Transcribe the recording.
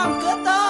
Hola, ¿qué?